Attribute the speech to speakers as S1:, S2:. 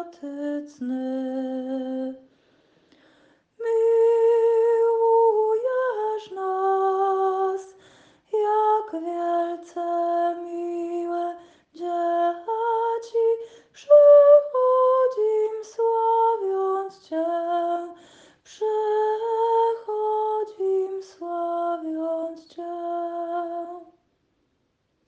S1: Herz